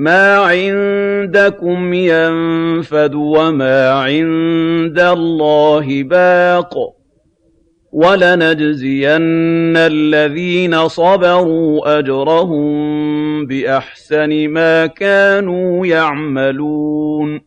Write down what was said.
مَا عِندَكُمْ يَنفَدُ ۖ وَمَا عِندَ اللَّهِ بَاقٍ ۗ وَلَنَجْزِيَنَّ الَّذِينَ صَبَرُوا أَجْرَهُم بِأَحْسَنِ مَا كَانُوا يَعْمَلُونَ